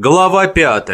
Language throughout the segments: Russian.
Глава 5.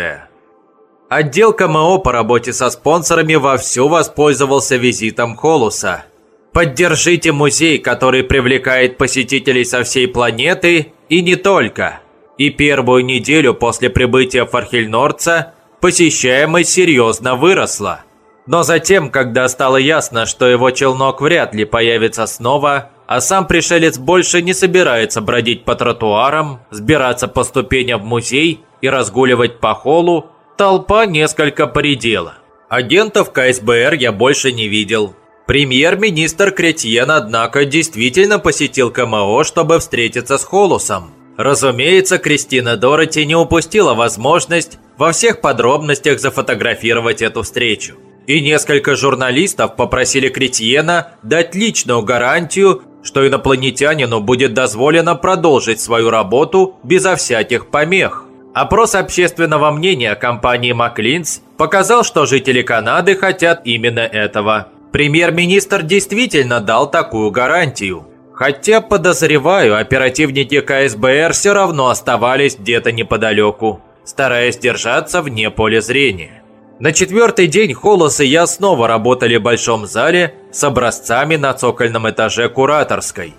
Отдел КМО по работе со спонсорами вовсю воспользовался визитом Холуса. Поддержите музей, который привлекает посетителей со всей планеты и не только. И первую неделю после прибытия Фархельнорца посещаемость серьезно выросла. Но затем, когда стало ясно, что его челнок вряд ли появится снова, а сам пришелец больше не собирается бродить по тротуарам, сбираться по ступеням в музей и разгуливать по холлу, толпа несколько поредела. Агентов КСБР я больше не видел. Премьер-министр Кретьен, однако, действительно посетил КМО, чтобы встретиться с Холусом. Разумеется, Кристина Дороти не упустила возможность во всех подробностях зафотографировать эту встречу. И несколько журналистов попросили Кретьена дать личную гарантию, что инопланетянину будет дозволено продолжить свою работу безо всяких помех. Опрос общественного мнения компании Маклинс показал, что жители Канады хотят именно этого. Премьер-министр действительно дал такую гарантию. Хотя, подозреваю, оперативники КСБР все равно оставались где-то неподалеку, стараясь держаться вне поля зрения. На четвертый день Холос и я снова работали в большом зале с образцами на цокольном этаже кураторской.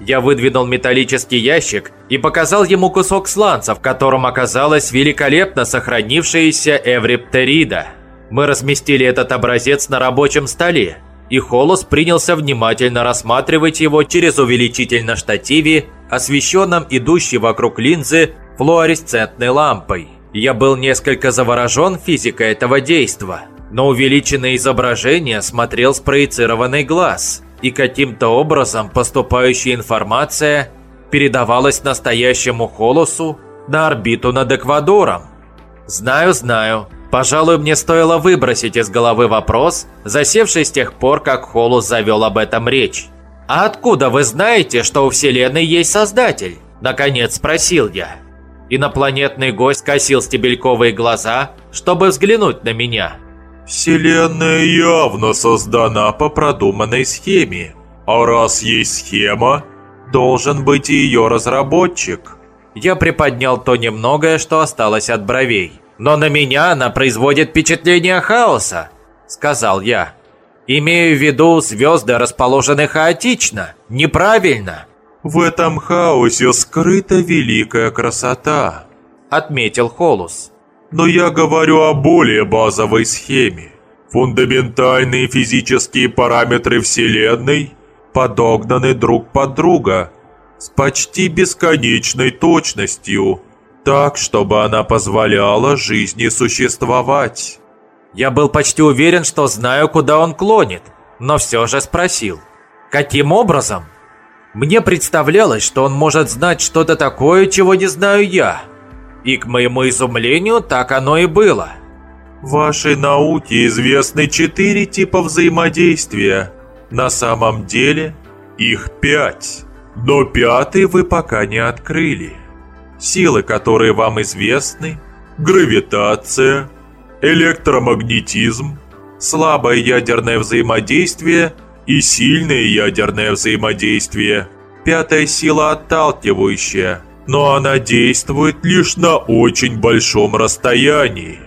Я выдвинул металлический ящик и показал ему кусок сланца, в котором оказалась великолепно сохранившаяся эвриптерида. Мы разместили этот образец на рабочем столе, и Холос принялся внимательно рассматривать его через увеличитель на штативе, освещенном идущей вокруг линзы флуоресцентной лампой. Я был несколько заворожен физикой этого действа, но увеличенное изображение смотрел спроецированный глаз, и каким-то образом поступающая информация передавалась настоящему Холосу на орбиту над Эквадором. Знаю, знаю. Пожалуй, мне стоило выбросить из головы вопрос, засевший с тех пор, как Холос завел об этом речь. «А откуда вы знаете, что у Вселенной есть Создатель?» Наконец спросил я. Инопланетный гость косил стебельковые глаза, чтобы взглянуть на меня. «Вселенная явно создана по продуманной схеме. А раз есть схема, должен быть и ее разработчик». Я приподнял то немногое, что осталось от бровей. «Но на меня она производит впечатление хаоса», — сказал я. «Имею в виду, звезды расположены хаотично, неправильно». «В этом хаосе скрыта великая красота», — отметил Холус. «Но я говорю о более базовой схеме. Фундаментальные физические параметры Вселенной подогнаны друг под друга с почти бесконечной точностью, так, чтобы она позволяла жизни существовать». Я был почти уверен, что знаю, куда он клонит, но все же спросил. «Каким образом?» Мне представлялось, что он может знать что-то такое, чего не знаю я. И к моему изумлению так оно и было. В вашей науке известны четыре типа взаимодействия. На самом деле их пять. Но пятый вы пока не открыли. Силы, которые вам известны, гравитация, электромагнетизм, слабое ядерное взаимодействие и сильное ядерное взаимодействие. Пятая сила отталкивающая, но она действует лишь на очень большом расстоянии.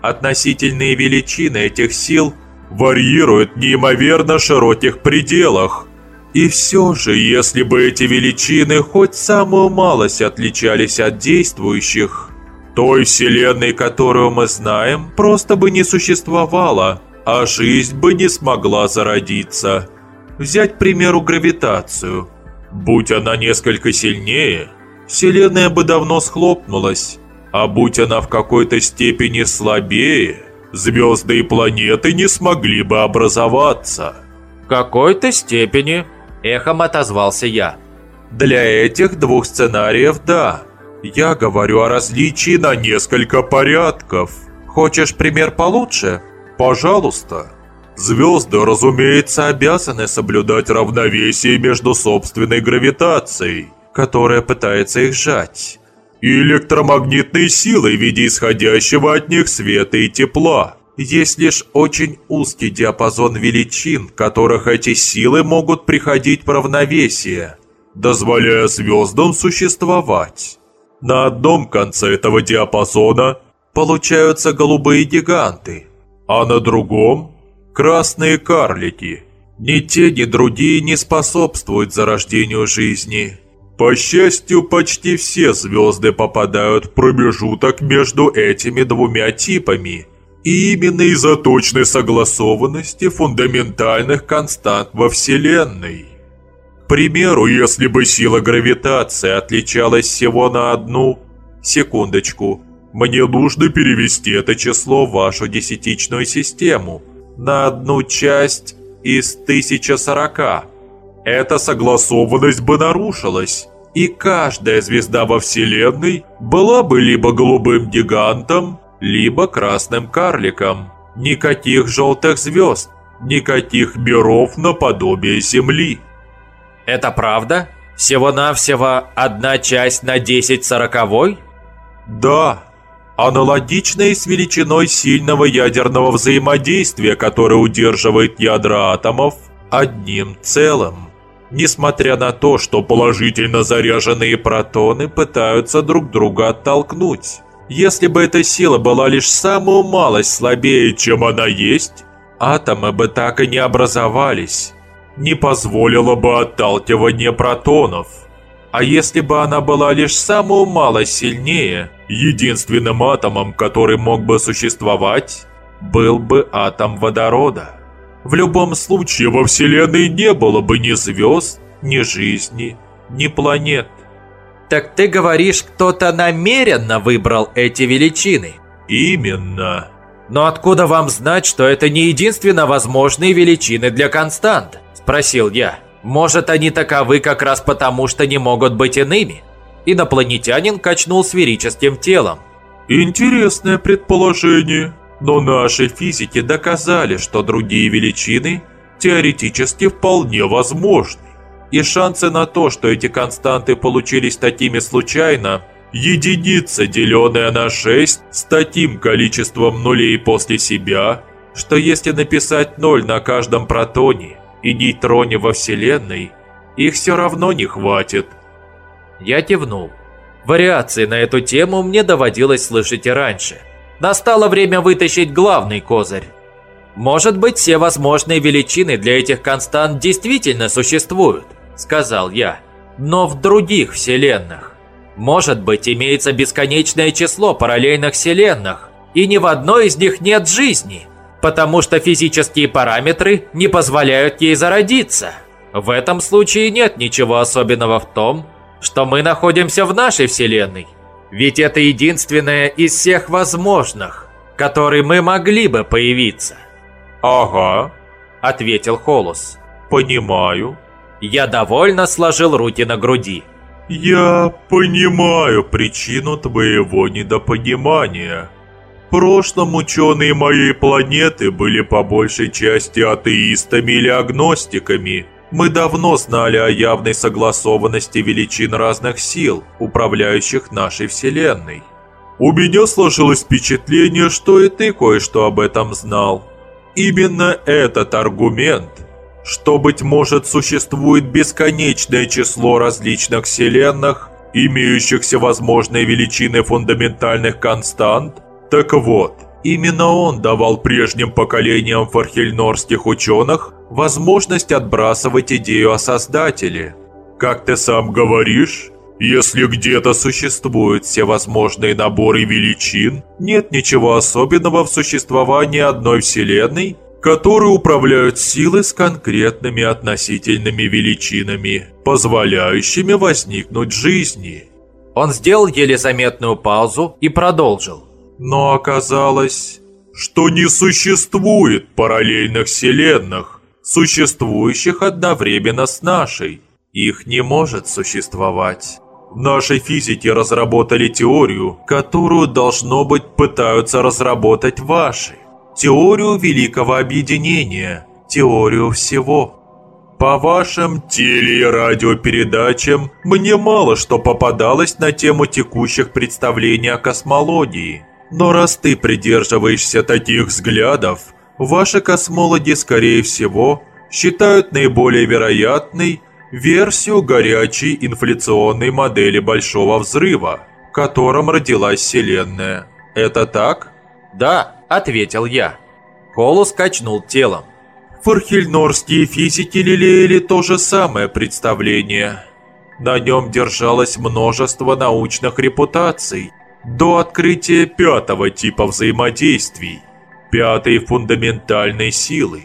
Относительные величины этих сил варьируют в неимоверно широких пределах. И все же, если бы эти величины хоть самую малость отличались от действующих, той вселенной, которую мы знаем, просто бы не существовало – а жизнь бы не смогла зародиться. Взять, к примеру, гравитацию. Будь она несколько сильнее, Вселенная бы давно схлопнулась, а будь она в какой-то степени слабее, звезды и планеты не смогли бы образоваться. В какой-то степени, эхом отозвался я. Для этих двух сценариев да. Я говорю о различии на несколько порядков. Хочешь пример получше? Пожалуйста. Звезды, разумеется, обязаны соблюдать равновесие между собственной гравитацией, которая пытается их сжать, и электромагнитной силой в виде исходящего от них света и тепла. Есть лишь очень узкий диапазон величин, которых эти силы могут приходить в равновесие, дозволяя звездам существовать. На одном конце этого диапазона получаются голубые гиганты, а на другом – красные карлики. Ни те, ни другие не способствуют зарождению жизни. По счастью, почти все звезды попадают в промежуток между этими двумя типами. И именно из-за точной согласованности фундаментальных констант во Вселенной. К примеру, если бы сила гравитации отличалась всего на одну... Секундочку. Мне нужно перевести это число в вашу десятичную систему. На одну часть из 1040 эта согласованность бы нарушилась, и каждая звезда во Вселенной была бы либо голубым гигантом, либо красным карликом. Никаких желтых звезд, никаких миров наподобие Земли. Это правда? Всего-навсего одна часть на 10 сороковой? Да, аналогичной с величиной сильного ядерного взаимодействия, которое удерживает ядра атомов одним целым несмотря на то, что положительно заряженные протоны пытаются друг друга оттолкнуть. Если бы эта сила была лишь самую малость слабее, чем она есть, атомы бы так и не образовались. Не позволило бы отталкивание протонов. А если бы она была лишь самую малость сильнее, единственным атомом, который мог бы существовать, был бы атом водорода. В любом случае во Вселенной не было бы ни звезд, ни жизни, ни планет. Так ты говоришь, кто-то намеренно выбрал эти величины? Именно. Но откуда вам знать, что это не единственно возможные величины для констант? Спросил я. Может, они таковы как раз потому, что не могут быть иными? Инопланетянин качнул сферическим телом. Интересное предположение. Но наши физики доказали, что другие величины теоретически вполне возможны. И шансы на то, что эти константы получились такими случайно, единица, деленная на 6, с таким количеством нулей после себя, что если написать 0 на каждом протоне и нейтроне во Вселенной, их все равно не хватит. Я кивнул. Вариации на эту тему мне доводилось слышать и раньше – Настало время вытащить главный козырь. Может быть, все возможные величины для этих констант действительно существуют, сказал я. Но в других вселенных. Может быть, имеется бесконечное число параллельных вселенных, и ни в одной из них нет жизни, потому что физические параметры не позволяют ей зародиться. В этом случае нет ничего особенного в том, что мы находимся в нашей вселенной. Ведь это единственное из всех возможных, который мы могли бы появиться. «Ага», — ответил Холос. «Понимаю». Я довольно сложил руки на груди. «Я понимаю причину твоего недопонимания. В прошлом ученые моей планеты были по большей части атеистами или агностиками, мы давно знали о явной согласованности величин разных сил, управляющих нашей Вселенной. У меня сложилось впечатление, что и ты кое-что об этом знал. Именно этот аргумент, что, быть может, существует бесконечное число различных вселенных, имеющихся возможной величины фундаментальных констант, так вот, именно он давал прежним поколениям фархельнорских ученых возможность отбрасывать идею о Создателе. Как ты сам говоришь, если где-то существуют все возможные наборы величин, нет ничего особенного в существовании одной Вселенной, которые управляют силы с конкретными относительными величинами, позволяющими возникнуть жизни. Он сделал еле заметную паузу и продолжил. Но оказалось, что не существует параллельных вселенных, существующих одновременно с нашей. Их не может существовать. Наши физики разработали теорию, которую, должно быть, пытаются разработать ваши. Теорию великого объединения, теорию всего. По вашим теле- и радиопередачам мне мало что попадалось на тему текущих представлений о космологии. Но раз ты придерживаешься таких взглядов, ваши космологи, скорее всего, считают наиболее вероятной версию горячей инфляционной модели Большого Взрыва, котором родилась Вселенная. Это так? Да, ответил я. Холус качнул телом. Фархельнорские физики лелеяли то же самое представление. На нем держалось множество научных репутаций до открытия пятого типа взаимодействий, пятой фундаментальной силы.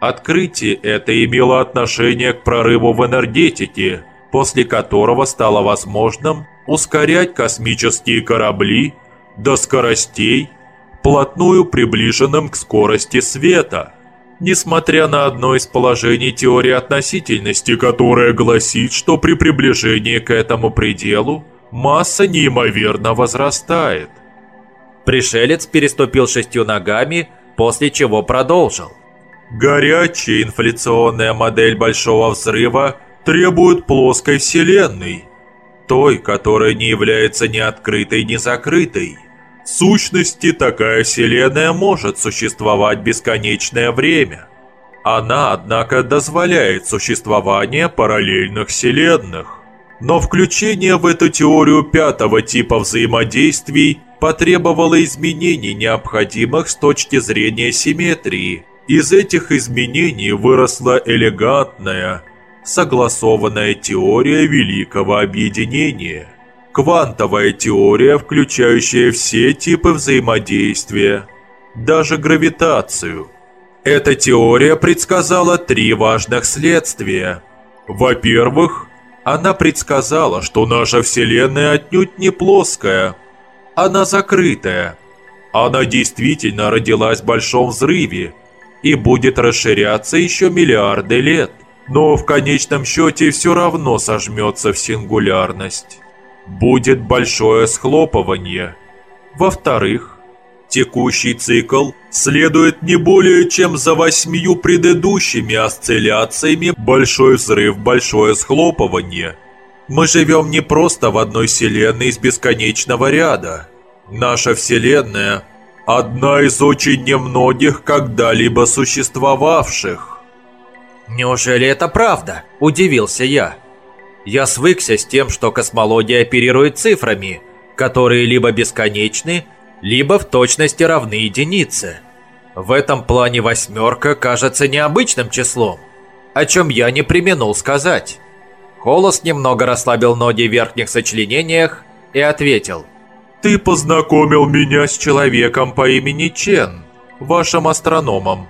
Открытие это имело отношение к прорыву в энергетике, после которого стало возможным ускорять космические корабли до скоростей, плотную приближенным к скорости света. Несмотря на одно из положений теории относительности, которое гласит, что при приближении к этому пределу масса неимоверно возрастает. Пришелец переступил шестью ногами, после чего продолжил. Горячая инфляционная модель Большого Взрыва требует плоской Вселенной, той, которая не является ни открытой, ни закрытой. В сущности, такая Вселенная может существовать бесконечное время. Она, однако, дозволяет существование параллельных Вселенных. Но включение в эту теорию пятого типа взаимодействий потребовало изменений, необходимых с точки зрения симметрии. Из этих изменений выросла элегантная, согласованная теория Великого Объединения. Квантовая теория, включающая все типы взаимодействия, даже гравитацию. Эта теория предсказала три важных следствия. Во-первых, она предсказала, что наша Вселенная отнюдь не плоская, она закрытая. Она действительно родилась в Большом Взрыве и будет расширяться еще миллиарды лет. Но в конечном счете все равно сожмется в сингулярность. Будет большое схлопывание. Во-вторых, текущий цикл следует не более чем за восьмию предыдущими осцилляциями большой взрыв, большое схлопывание. Мы живем не просто в одной вселенной из бесконечного ряда. Наша вселенная – одна из очень немногих когда-либо существовавших. «Неужели это правда?» – удивился я. Я свыкся с тем, что космология оперирует цифрами, которые либо бесконечны, либо в точности равны единице. В этом плане восьмерка кажется необычным числом, о чем я не применул сказать. Холос немного расслабил ноги в верхних сочленениях и ответил. «Ты познакомил меня с человеком по имени Чен, вашим астрономом.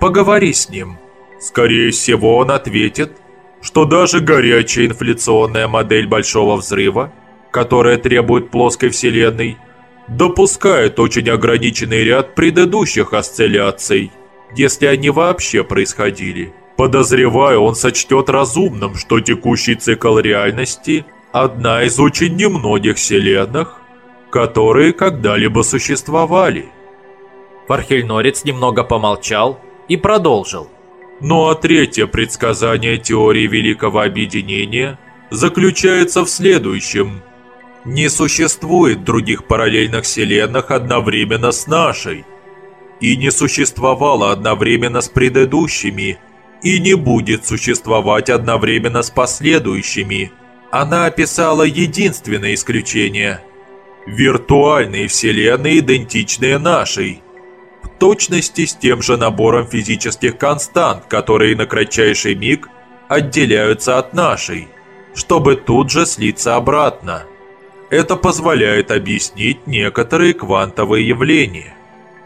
Поговори с ним. Скорее всего, он ответит, что даже горячая инфляционная модель Большого Взрыва, которая требует плоской Вселенной, допускает очень ограниченный ряд предыдущих осцилляций, если они вообще происходили. Подозреваю, он сочтет разумным, что текущий цикл реальности – одна из очень немногих вселенных, которые когда-либо существовали. Фархельнорец немного помолчал и продолжил. Ну а третье предсказание теории Великого Объединения заключается в следующем – не существует других параллельных вселенных одновременно с нашей. И не существовало одновременно с предыдущими. И не будет существовать одновременно с последующими. Она описала единственное исключение. Виртуальные вселенные, идентичные нашей. В точности с тем же набором физических констант, которые на кратчайший миг отделяются от нашей, чтобы тут же слиться обратно. Это позволяет объяснить некоторые квантовые явления.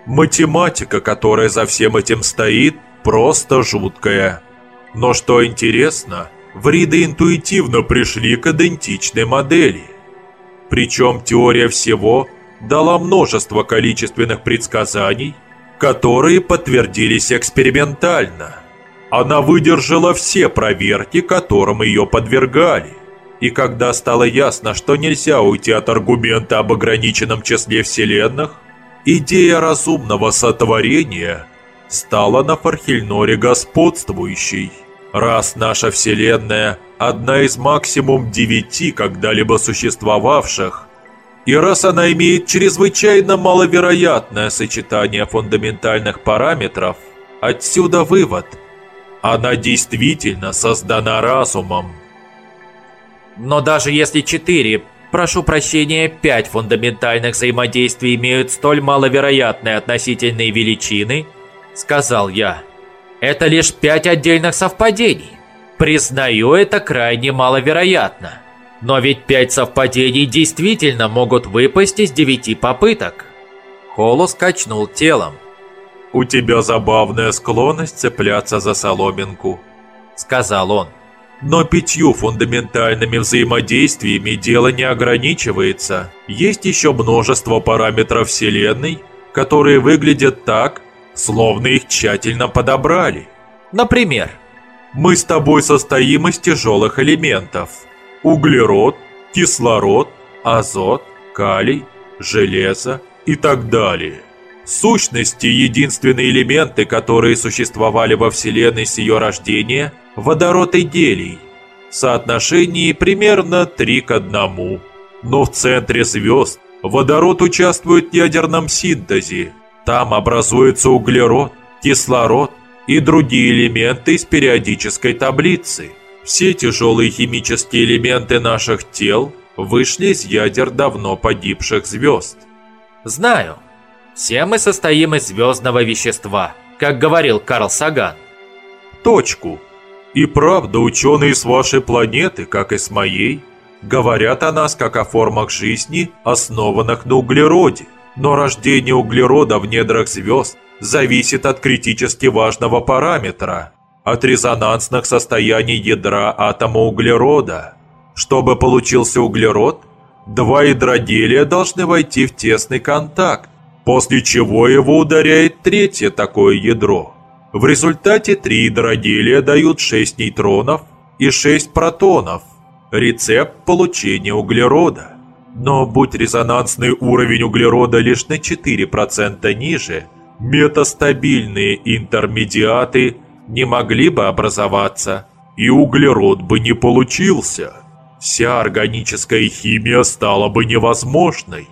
Математика, которая за всем этим стоит, просто жуткая. Но что интересно, вриды интуитивно пришли к идентичной модели. Причем теория всего дала множество количественных предсказаний, которые подтвердились экспериментально. Она выдержала все проверки, которым ее подвергали. И когда стало ясно, что нельзя уйти от аргумента об ограниченном числе вселенных, идея разумного сотворения стала на Фархельноре господствующей. Раз наша вселенная – одна из максимум девяти когда-либо существовавших, и раз она имеет чрезвычайно маловероятное сочетание фундаментальных параметров, отсюда вывод – она действительно создана разумом. Но даже если четыре прошу прощения, пять фундаментальных взаимодействий имеют столь маловероятные относительные величины, сказал я. Это лишь пять отдельных совпадений. Признаю, это крайне маловероятно. Но ведь пять совпадений действительно могут выпасть из девяти попыток. Холос качнул телом. «У тебя забавная склонность цепляться за соломинку», — сказал он. Но пятью фундаментальными взаимодействиями дело не ограничивается. Есть еще множество параметров Вселенной, которые выглядят так, словно их тщательно подобрали. Например, мы с тобой состоим из тяжелых элементов. Углерод, кислород, азот, калий, железо и так далее. Сущности, единственные элементы, которые существовали во Вселенной с ее рождения – водород и гелий. В соотношении примерно 3 к 1. Но в центре звезд водород участвует в ядерном синтезе. Там образуется углерод, кислород и другие элементы из периодической таблицы. Все тяжелые химические элементы наших тел вышли из ядер давно погибших звезд. Знаю. Все мы состоим из звездного вещества, как говорил Карл Саган. Точку. И правда, ученые с вашей планеты, как и с моей, говорят о нас как о формах жизни, основанных на углероде. Но рождение углерода в недрах звезд зависит от критически важного параметра – от резонансных состояний ядра атома углерода. Чтобы получился углерод, два ядра гелия должны войти в тесный контакт, после чего его ударяет третье такое ядро – в результате три ядроделия дают 6 нейтронов и 6 протонов. Рецепт получения углерода. Но будь резонансный уровень углерода лишь на 4% ниже, метастабильные интермедиаты не могли бы образоваться, и углерод бы не получился. Вся органическая химия стала бы невозможной.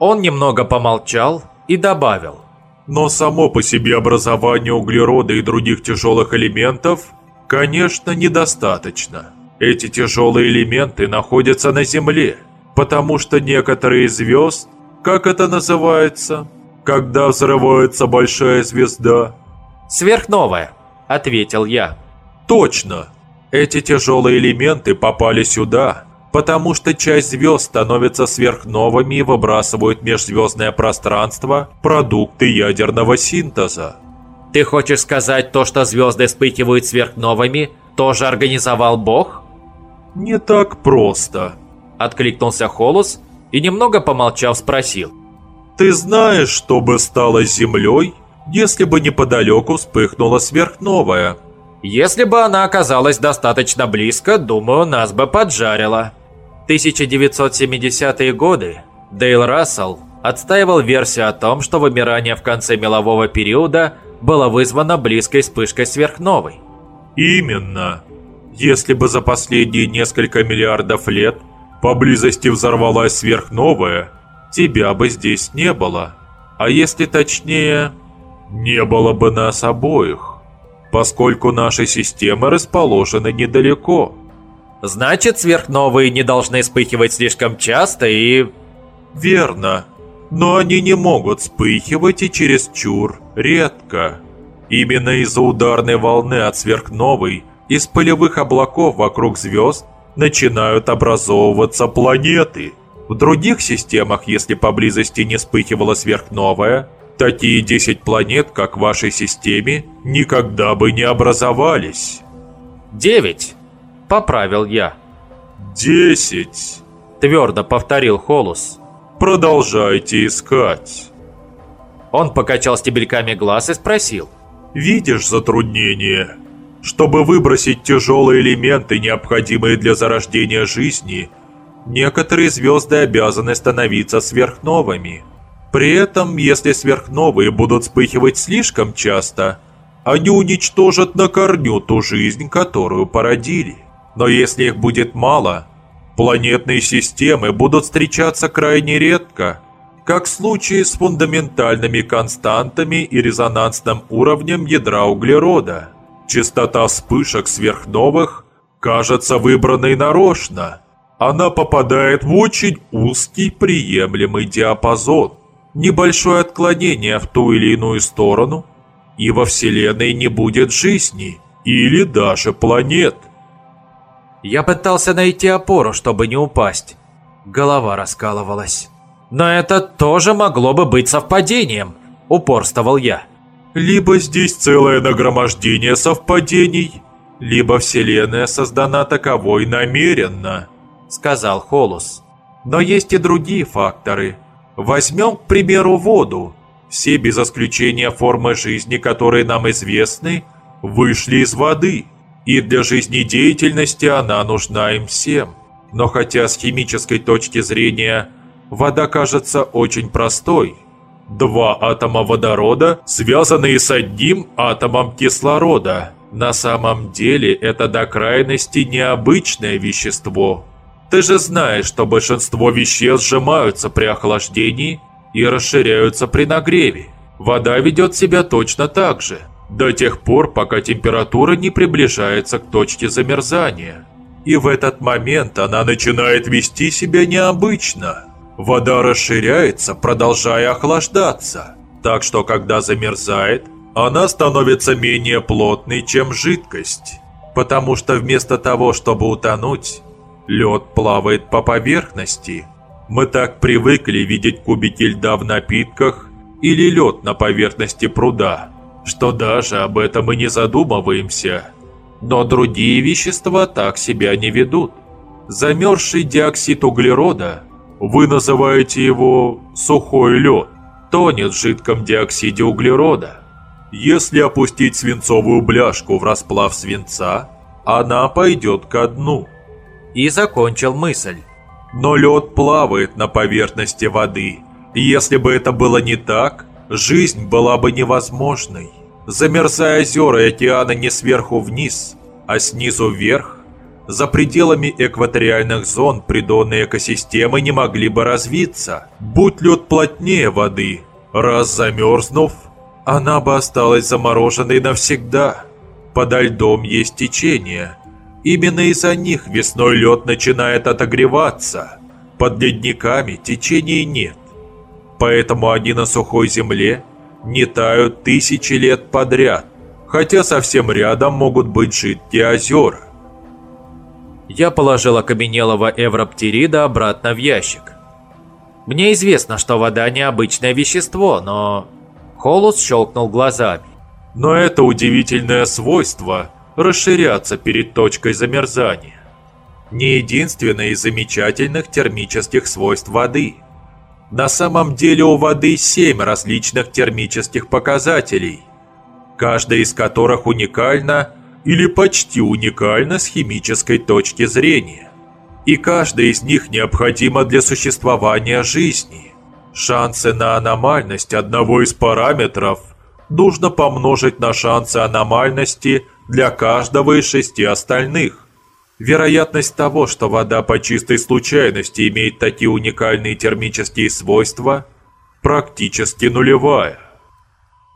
Он немного помолчал и добавил. Но само по себе образование углерода и других тяжелых элементов, конечно, недостаточно. Эти тяжелые элементы находятся на Земле, потому что некоторые звезд, как это называется, когда взрывается большая звезда? Сверхновая, ответил я. Точно. Эти тяжелые элементы попали сюда, потому что часть звезд становятся сверхновыми и выбрасывают в межзвездное пространство продукты ядерного синтеза. Ты хочешь сказать, то, что звезды вспыхивают сверхновыми, тоже организовал Бог? Не так просто. Откликнулся Холос и немного помолчав спросил. Ты знаешь, что бы стало с Землей, если бы неподалеку вспыхнула сверхновая? Если бы она оказалась достаточно близко, думаю, нас бы поджарило. 1970-е годы Дейл Рассел отстаивал версию о том, что вымирание в конце мелового периода было вызвано близкой вспышкой сверхновой. Именно. Если бы за последние несколько миллиардов лет поблизости взорвалась сверхновая, тебя бы здесь не было. А если точнее, не было бы нас обоих, поскольку наши системы расположены недалеко. Значит, сверхновые не должны вспыхивать слишком часто и... Верно. Но они не могут вспыхивать и чересчур редко. Именно из-за ударной волны от сверхновой из пылевых облаков вокруг звезд начинают образовываться планеты. В других системах, если поблизости не вспыхивала сверхновая, такие 10 планет, как в вашей системе, никогда бы не образовались. 9 поправил я. «Десять!» – твердо повторил Холус. «Продолжайте искать!» Он покачал стебельками глаз и спросил. «Видишь затруднение? Чтобы выбросить тяжелые элементы, необходимые для зарождения жизни, некоторые звезды обязаны становиться сверхновыми. При этом, если сверхновые будут вспыхивать слишком часто, они уничтожат на корню ту жизнь, которую породили. Но если их будет мало, планетные системы будут встречаться крайне редко, как в случае с фундаментальными константами и резонансным уровнем ядра углерода. Частота вспышек сверхновых кажется выбранной нарочно. она попадает в очень узкий приемлемый диапазон. Небольшое отклонение в ту или иную сторону, и во Вселенной не будет жизни или даже планет. Я пытался найти опору, чтобы не упасть. Голова раскалывалась. Но это тоже могло бы быть совпадением, упорствовал я. Либо здесь целое нагромождение совпадений, либо Вселенная создана таковой намеренно, сказал Холус. Но есть и другие факторы. Возьмем, к примеру, воду. Все без исключения формы жизни, которые нам известны, вышли из воды, и для жизнедеятельности она нужна им всем. Но хотя с химической точки зрения вода кажется очень простой, два атома водорода, связанные с одним атомом кислорода, на самом деле это до крайности необычное вещество. Ты же знаешь, что большинство веществ сжимаются при охлаждении и расширяются при нагреве. Вода ведет себя точно так же, до тех пор, пока температура не приближается к точке замерзания. И в этот момент она начинает вести себя необычно. Вода расширяется, продолжая охлаждаться. Так что, когда замерзает, она становится менее плотной, чем жидкость. Потому что вместо того, чтобы утонуть, лед плавает по поверхности. Мы так привыкли видеть кубики льда в напитках или лед на поверхности пруда, что даже об этом и не задумываемся. Но другие вещества так себя не ведут. Замерзший диоксид углерода, вы называете его сухой лед, тонет в жидком диоксиде углерода. Если опустить свинцовую бляшку в расплав свинца, она пойдет ко дну. И закончил мысль. Но лед плавает на поверхности воды. Если бы это было не так, жизнь была бы невозможной. Замерзая озера и океаны не сверху вниз, а снизу вверх, за пределами экваториальных зон придонные экосистемы не могли бы развиться. Будь лед плотнее воды, раз замерзнув, она бы осталась замороженной навсегда. Подо льдом есть течение. Именно из-за них весной лед начинает отогреваться. Под ледниками течения нет. Поэтому они на сухой земле не тают тысячи лет подряд, хотя совсем рядом могут быть жидкие озера. Я положил окаменелого эвроптерида обратно в ящик. Мне известно, что вода необычное вещество, но... Холус щелкнул глазами. Но это удивительное свойство – расширяться перед точкой замерзания. Не единственное из замечательных термических свойств воды – на самом деле у воды семь различных термических показателей, каждая из которых уникальна или почти уникальна с химической точки зрения. И каждая из них необходима для существования жизни. Шансы на аномальность одного из параметров нужно помножить на шансы аномальности для каждого из шести остальных. Вероятность того, что вода по чистой случайности имеет такие уникальные термические свойства, практически нулевая.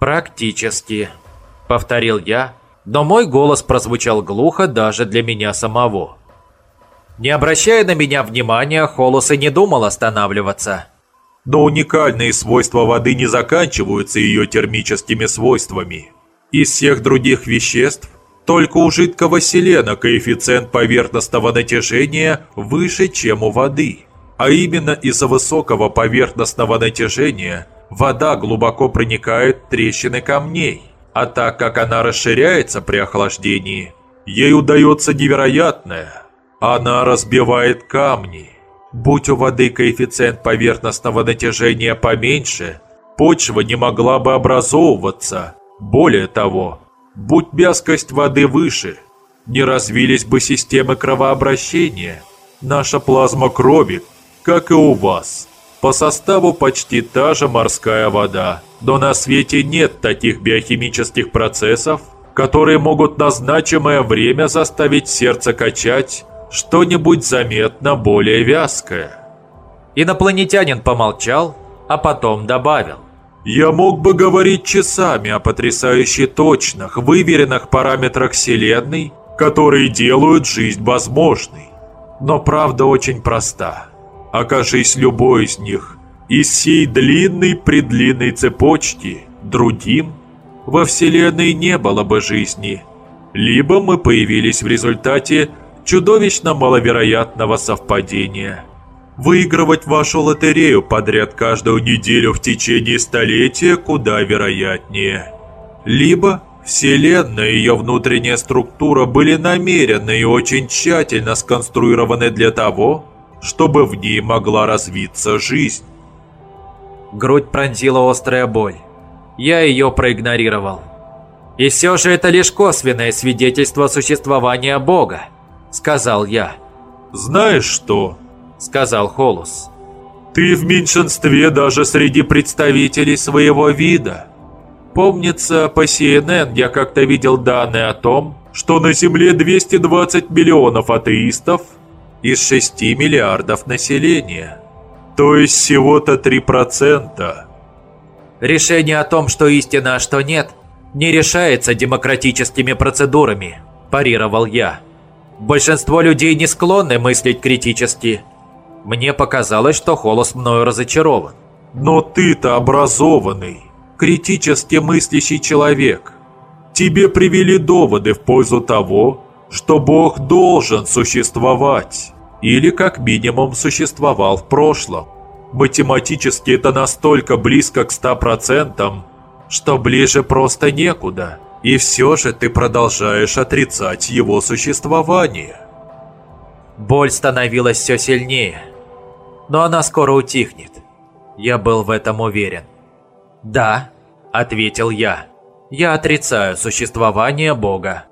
«Практически», — повторил я, но мой голос прозвучал глухо даже для меня самого. Не обращая на меня внимания, Холос и не думал останавливаться. Но уникальные свойства воды не заканчиваются ее термическими свойствами. Из всех других веществ только у жидкого селена коэффициент поверхностного натяжения выше, чем у воды. А именно из-за высокого поверхностного натяжения вода глубоко проникает в трещины камней. А так как она расширяется при охлаждении, ей удается невероятное. Она разбивает камни. Будь у воды коэффициент поверхностного натяжения поменьше, почва не могла бы образовываться. Более того, Будь вязкость воды выше, не развились бы системы кровообращения. Наша плазма крови, как и у вас, по составу почти та же морская вода. Но на свете нет таких биохимических процессов, которые могут на значимое время заставить сердце качать что-нибудь заметно более вязкое. Инопланетянин помолчал, а потом добавил. Я мог бы говорить часами о потрясающе точных, выверенных параметрах Вселенной, которые делают жизнь возможной. Но правда очень проста. Окажись любой из них из сей длинной-предлинной цепочки другим, во Вселенной не было бы жизни. Либо мы появились в результате чудовищно маловероятного совпадения. Выигрывать вашу лотерею подряд каждую неделю в течение столетия куда вероятнее. Либо Вселенная и ее внутренняя структура были намеренно и очень тщательно сконструированы для того, чтобы в ней могла развиться жизнь. Грудь пронзила острая боль. Я ее проигнорировал. «И все же это лишь косвенное свидетельство существования Бога», — сказал я. «Знаешь что?» — сказал Холус. «Ты в меньшинстве даже среди представителей своего вида. Помнится, по CNN я как-то видел данные о том, что на Земле 220 миллионов атеистов из 6 миллиардов населения. То есть всего-то 3%. Решение о том, что истина, а что нет, не решается демократическими процедурами, парировал я. Большинство людей не склонны мыслить критически. Мне показалось, что Холос мною разочарован. Но ты-то образованный критически мыслящий человек. Тебе привели доводы в пользу того, что Бог должен существовать, или как минимум существовал в прошлом. Математически это настолько близко к 100%, что ближе просто некуда. И все же ты продолжаешь отрицать его существование. Боль становилась все сильнее, но она скоро утихнет. Я был в этом уверен. «Да», — ответил я. «Я отрицаю существование Бога».